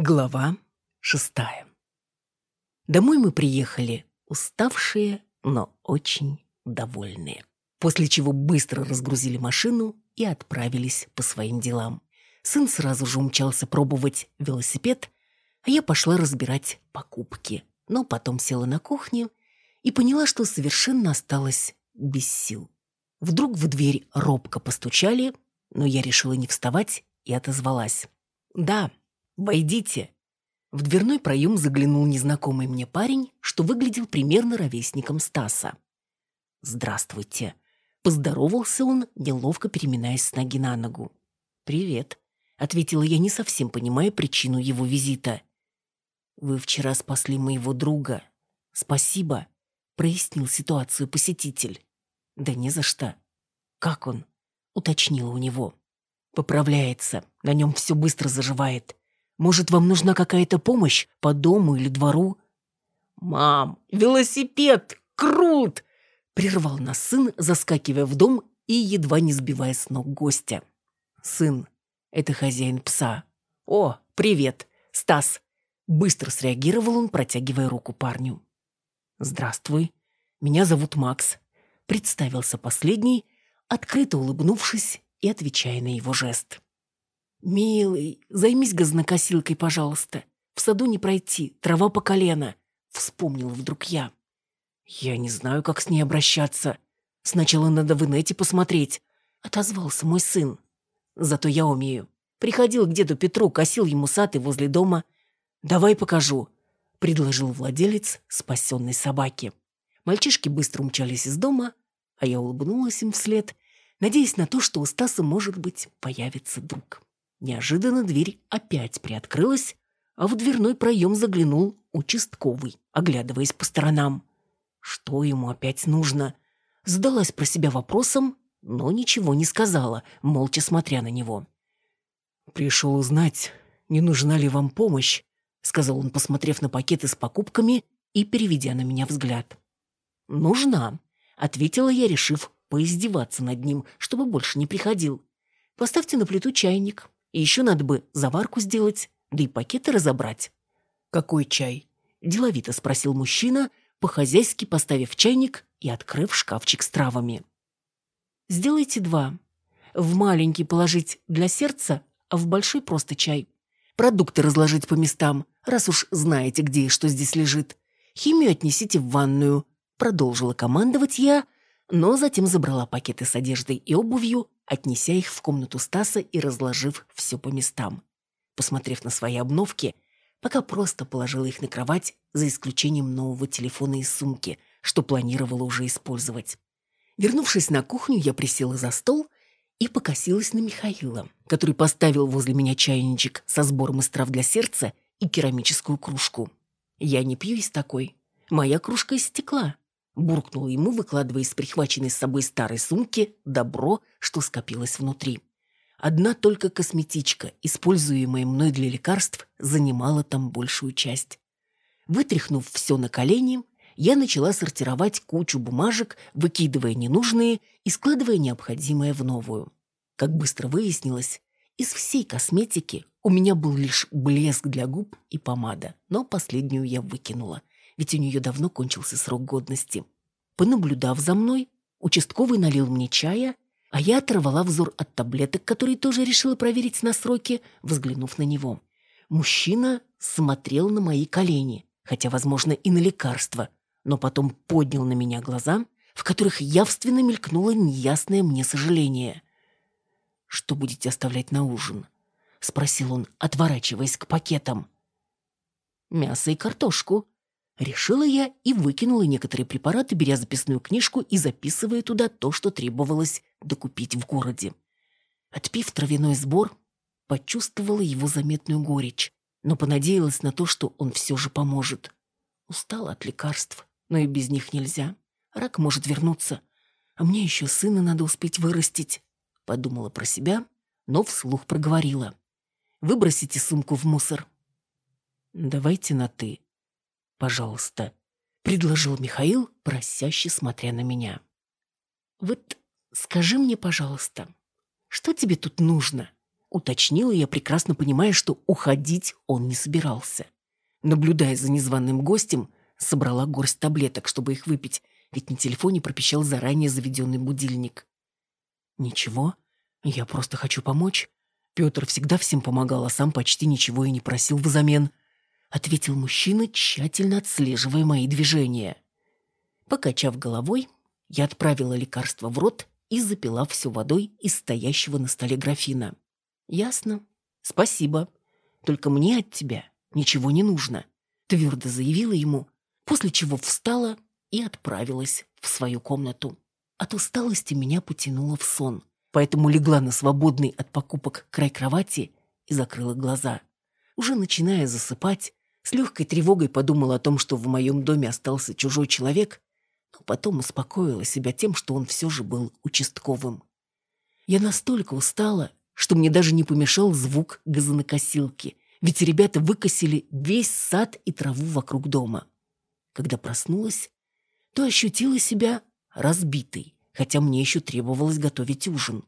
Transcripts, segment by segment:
Глава шестая. Домой мы приехали уставшие, но очень довольные. После чего быстро разгрузили машину и отправились по своим делам. Сын сразу же умчался пробовать велосипед, а я пошла разбирать покупки. Но потом села на кухню и поняла, что совершенно осталась без сил. Вдруг в дверь робко постучали, но я решила не вставать и отозвалась. «Да, «Войдите!» В дверной проем заглянул незнакомый мне парень, что выглядел примерно ровесником Стаса. «Здравствуйте!» Поздоровался он, неловко переминаясь с ноги на ногу. «Привет», — ответила я, не совсем понимая причину его визита. «Вы вчера спасли моего друга. Спасибо», — прояснил ситуацию посетитель. «Да не за что. Как он?» — уточнила у него. «Поправляется. На нем все быстро заживает. Может, вам нужна какая-то помощь по дому или двору?» «Мам, велосипед! Крут!» Прервал нас сын, заскакивая в дом и едва не сбивая с ног гостя. «Сын, это хозяин пса. О, привет, Стас!» Быстро среагировал он, протягивая руку парню. «Здравствуй, меня зовут Макс», — представился последний, открыто улыбнувшись и отвечая на его жест. «Милый, займись газонокосилкой, пожалуйста. В саду не пройти, трава по колено», — вспомнил вдруг я. «Я не знаю, как с ней обращаться. Сначала надо в инете посмотреть», — отозвался мой сын. «Зато я умею. Приходил к деду Петру, косил ему сад и возле дома. Давай покажу», — предложил владелец спасенной собаки. Мальчишки быстро умчались из дома, а я улыбнулась им вслед, надеясь на то, что у Стаса, может быть, появится друг. Неожиданно дверь опять приоткрылась, а в дверной проем заглянул участковый, оглядываясь по сторонам. Что ему опять нужно? Задалась про себя вопросом, но ничего не сказала, молча смотря на него. «Пришел узнать, не нужна ли вам помощь», сказал он, посмотрев на пакеты с покупками и переведя на меня взгляд. «Нужна», — ответила я, решив поиздеваться над ним, чтобы больше не приходил. «Поставьте на плиту чайник, и еще надо бы заварку сделать, да и пакеты разобрать. «Какой чай?» – деловито спросил мужчина, по-хозяйски поставив чайник и открыв шкафчик с травами. «Сделайте два. В маленький положить для сердца, а в большой просто чай. Продукты разложить по местам, раз уж знаете, где и что здесь лежит. Химию отнесите в ванную», – продолжила командовать я, но затем забрала пакеты с одеждой и обувью отнеся их в комнату Стаса и разложив все по местам. Посмотрев на свои обновки, пока просто положила их на кровать, за исключением нового телефона из сумки, что планировала уже использовать. Вернувшись на кухню, я присела за стол и покосилась на Михаила, который поставил возле меня чайничек со сбором из трав для сердца и керамическую кружку. Я не пью из такой. Моя кружка из стекла буркнул ему, выкладывая из прихваченной с собой старой сумки добро, что скопилось внутри. Одна только косметичка, используемая мной для лекарств, занимала там большую часть. Вытряхнув все на колени, я начала сортировать кучу бумажек, выкидывая ненужные и складывая необходимое в новую. Как быстро выяснилось, из всей косметики у меня был лишь блеск для губ и помада, но последнюю я выкинула ведь у нее давно кончился срок годности. Понаблюдав за мной, участковый налил мне чая, а я оторвала взор от таблеток, которые тоже решила проверить на сроки, взглянув на него. Мужчина смотрел на мои колени, хотя, возможно, и на лекарства, но потом поднял на меня глаза, в которых явственно мелькнуло неясное мне сожаление. «Что будете оставлять на ужин?» — спросил он, отворачиваясь к пакетам. «Мясо и картошку», Решила я и выкинула некоторые препараты, беря записную книжку и записывая туда то, что требовалось докупить в городе. Отпив травяной сбор, почувствовала его заметную горечь, но понадеялась на то, что он все же поможет. Устала от лекарств, но и без них нельзя. Рак может вернуться, а мне еще сына надо успеть вырастить. Подумала про себя, но вслух проговорила. «Выбросите сумку в мусор». «Давайте на «ты», пожалуйста», — предложил Михаил, просяще смотря на меня. «Вот скажи мне, пожалуйста, что тебе тут нужно?» уточнила я, прекрасно понимая, что уходить он не собирался. Наблюдая за незваным гостем, собрала горсть таблеток, чтобы их выпить, ведь на телефоне пропищал заранее заведенный будильник. «Ничего, я просто хочу помочь. Петр всегда всем помогал, а сам почти ничего и не просил взамен», — ответил мужчина, тщательно отслеживая мои движения. Покачав головой, я отправила лекарство в рот и запила все водой из стоящего на столе графина. «Ясно. Спасибо. Только мне от тебя ничего не нужно», — твердо заявила ему, после чего встала и отправилась в свою комнату. От усталости меня потянуло в сон, поэтому легла на свободный от покупок край кровати и закрыла глаза. Уже начиная засыпать, с легкой тревогой подумала о том, что в моем доме остался чужой человек, но потом успокоила себя тем, что он все же был участковым. Я настолько устала, что мне даже не помешал звук газонокосилки, ведь ребята выкосили весь сад и траву вокруг дома. Когда проснулась, то ощутила себя разбитой, хотя мне еще требовалось готовить ужин.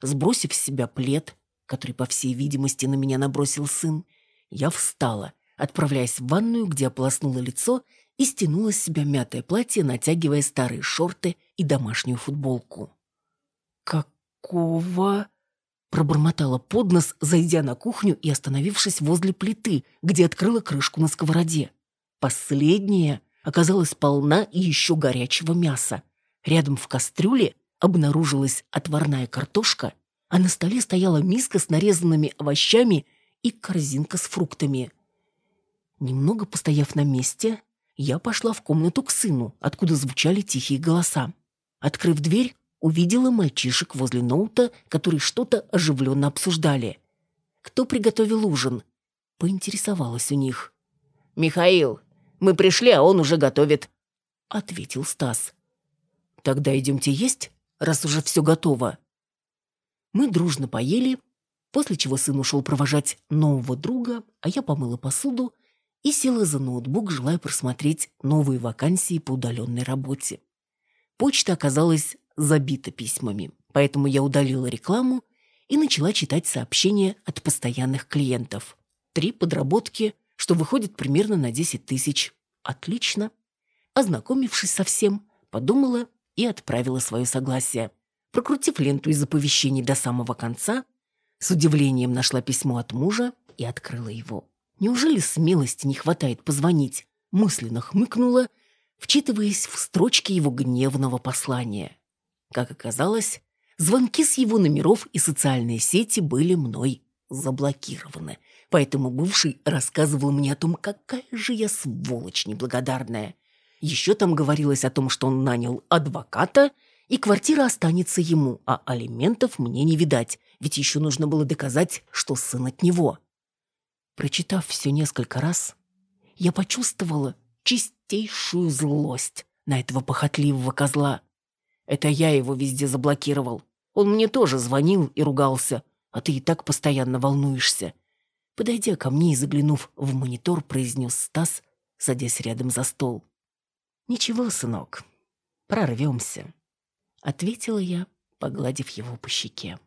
Сбросив с себя плед, который, по всей видимости, на меня набросил сын, я встала, отправляясь в ванную, где ополоснула лицо и стянула с себя мятое платье, натягивая старые шорты и домашнюю футболку. «Какого?» Пробормотала под нос, зайдя на кухню и остановившись возле плиты, где открыла крышку на сковороде. Последняя оказалась полна и еще горячего мяса. Рядом в кастрюле обнаружилась отварная картошка, а на столе стояла миска с нарезанными овощами и корзинка с фруктами. Немного постояв на месте, я пошла в комнату к сыну, откуда звучали тихие голоса. Открыв дверь, увидела мальчишек возле ноута, которые что-то оживленно обсуждали. Кто приготовил ужин? Поинтересовалась у них. «Михаил, мы пришли, а он уже готовит», — ответил Стас. «Тогда идемте есть, раз уже все готово». Мы дружно поели, после чего сын ушел провожать нового друга, а я помыла посуду и села за ноутбук, желая просмотреть новые вакансии по удаленной работе. Почта оказалась забита письмами, поэтому я удалила рекламу и начала читать сообщения от постоянных клиентов. Три подработки, что выходит примерно на 10 тысяч. Отлично. Ознакомившись со всем, подумала и отправила свое согласие. Прокрутив ленту из оповещений до самого конца, с удивлением нашла письмо от мужа и открыла его. Неужели смелости не хватает позвонить? Мысленно хмыкнула, вчитываясь в строчки его гневного послания. Как оказалось, звонки с его номеров и социальные сети были мной заблокированы. Поэтому бывший рассказывал мне о том, какая же я сволочь неблагодарная. Еще там говорилось о том, что он нанял адвоката, и квартира останется ему, а алиментов мне не видать, ведь еще нужно было доказать, что сын от него. Прочитав все несколько раз, я почувствовала чистейшую злость на этого похотливого козла. Это я его везде заблокировал. Он мне тоже звонил и ругался, а ты и так постоянно волнуешься. Подойдя ко мне и заглянув в монитор, произнес Стас, садясь рядом за стол. «Ничего, сынок, прорвемся», — ответила я, погладив его по щеке.